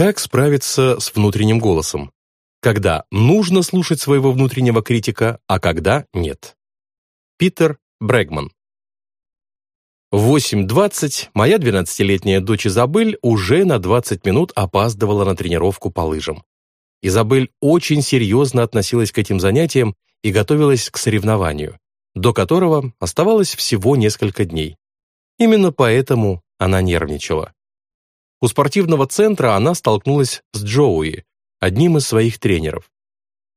Как справиться с внутренним голосом? Когда нужно слушать своего внутреннего критика, а когда нет. Питер Брэгман В 8.20 моя 12-летняя дочь Изабель уже на 20 минут опаздывала на тренировку по лыжам. Изабель очень серьезно относилась к этим занятиям и готовилась к соревнованию, до которого оставалось всего несколько дней. Именно поэтому она нервничала. У спортивного центра она столкнулась с Джоуи, одним из своих тренеров.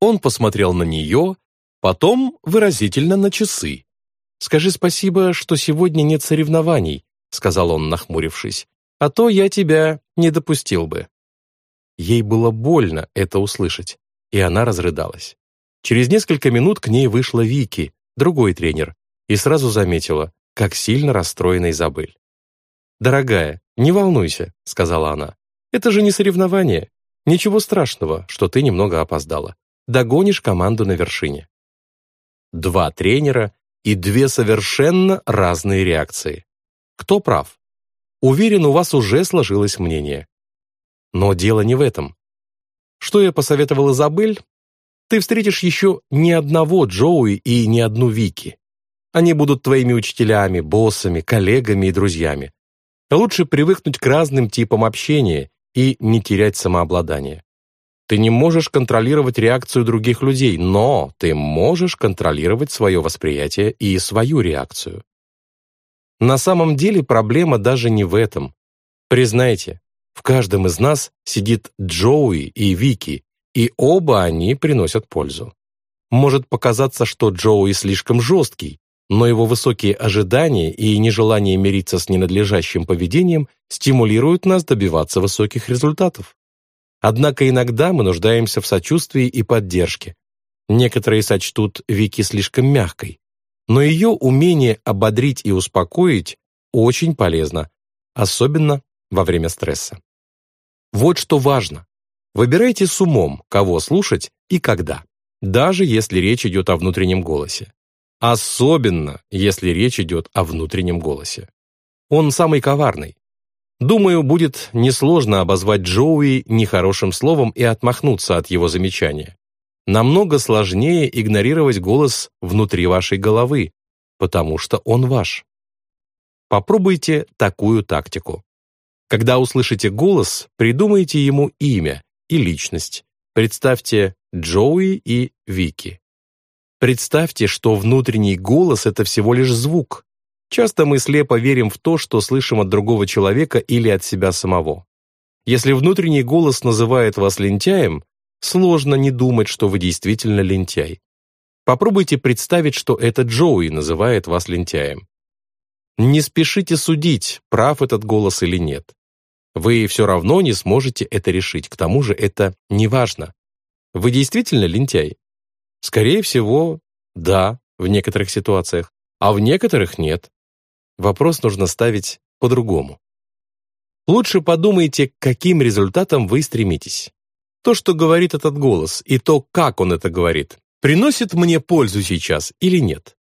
Он посмотрел на нее, потом выразительно на часы. «Скажи спасибо, что сегодня нет соревнований», сказал он, нахмурившись, «а то я тебя не допустил бы». Ей было больно это услышать, и она разрыдалась. Через несколько минут к ней вышла Вики, другой тренер, и сразу заметила, как сильно расстроена Изабель. «Дорогая, не волнуйся», — сказала она. «Это же не соревнование. Ничего страшного, что ты немного опоздала. Догонишь команду на вершине». Два тренера и две совершенно разные реакции. Кто прав? Уверен, у вас уже сложилось мнение. Но дело не в этом. Что я посоветовал Изабель? Ты встретишь еще ни одного Джоуи и ни одну Вики. Они будут твоими учителями, боссами, коллегами и друзьями. Лучше привыкнуть к разным типам общения и не терять самообладание. Ты не можешь контролировать реакцию других людей, но ты можешь контролировать свое восприятие и свою реакцию. На самом деле проблема даже не в этом. Признайте, в каждом из нас сидит Джоуи и Вики, и оба они приносят пользу. Может показаться, что Джоуи слишком жесткий, но его высокие ожидания и нежелание мириться с ненадлежащим поведением стимулируют нас добиваться высоких результатов. Однако иногда мы нуждаемся в сочувствии и поддержке. Некоторые сочтут Вики слишком мягкой, но ее умение ободрить и успокоить очень полезно, особенно во время стресса. Вот что важно. Выбирайте с умом, кого слушать и когда, даже если речь идет о внутреннем голосе. Особенно, если речь идет о внутреннем голосе. Он самый коварный. Думаю, будет несложно обозвать Джоуи нехорошим словом и отмахнуться от его замечания. Намного сложнее игнорировать голос внутри вашей головы, потому что он ваш. Попробуйте такую тактику. Когда услышите голос, придумайте ему имя и личность. Представьте Джоуи и Вики. Представьте, что внутренний голос — это всего лишь звук. Часто мы слепо верим в то, что слышим от другого человека или от себя самого. Если внутренний голос называет вас лентяем, сложно не думать, что вы действительно лентяй. Попробуйте представить, что это Джоуи называет вас лентяем. Не спешите судить, прав этот голос или нет. Вы все равно не сможете это решить, к тому же это не важно. Вы действительно лентяй? Скорее всего, да, в некоторых ситуациях, а в некоторых нет. Вопрос нужно ставить по-другому. Лучше подумайте, к каким результатам вы стремитесь. То, что говорит этот голос, и то, как он это говорит, приносит мне пользу сейчас или нет?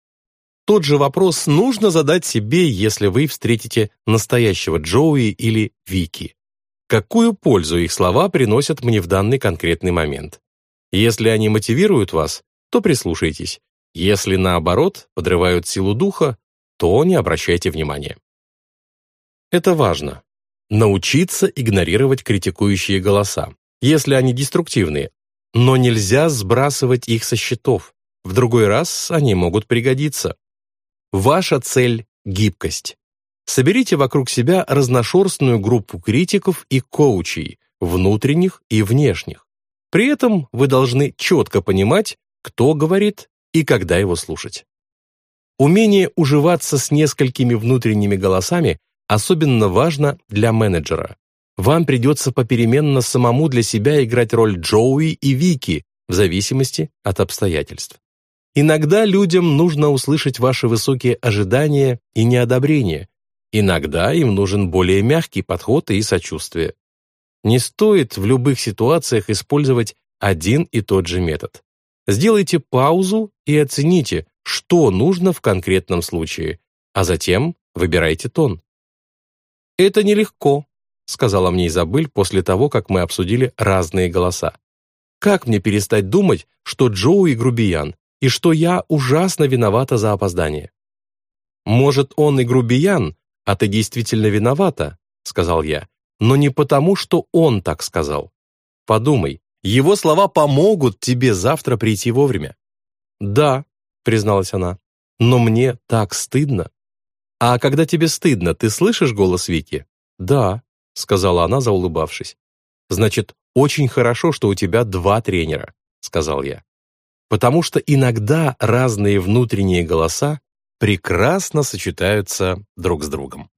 Тот же вопрос нужно задать себе, если вы встретите настоящего Джоуи или Вики. Какую пользу их слова приносят мне в данный конкретный момент? Если они мотивируют вас, то прислушайтесь. Если, наоборот, подрывают силу духа, то не обращайте внимания. Это важно. Научиться игнорировать критикующие голоса, если они деструктивные, но нельзя сбрасывать их со счетов. В другой раз они могут пригодиться. Ваша цель – гибкость. Соберите вокруг себя разношерстную группу критиков и коучей, внутренних и внешних. При этом вы должны четко понимать, кто говорит и когда его слушать. Умение уживаться с несколькими внутренними голосами особенно важно для менеджера. Вам придется попеременно самому для себя играть роль Джоуи и Вики в зависимости от обстоятельств. Иногда людям нужно услышать ваши высокие ожидания и неодобрение. Иногда им нужен более мягкий подход и сочувствие. Не стоит в любых ситуациях использовать один и тот же метод. Сделайте паузу и оцените, что нужно в конкретном случае, а затем выбирайте тон. Это нелегко, сказала мне Изабель после того, как мы обсудили разные голоса. Как мне перестать думать, что Джоуи грубиян, и что я ужасно виновата за опоздание? Может, он и грубиян, а ты действительно виновата, сказал я, но не потому, что он так сказал. Подумай, его слова помогут тебе завтра прийти вовремя. Да, призналась она, но мне так стыдно. А когда тебе стыдно, ты слышишь голос Вики? Да, сказала она, заулыбавшись. Значит, очень хорошо, что у тебя два тренера, сказал я. Потому что иногда разные внутренние голоса прекрасно сочетаются друг с другом.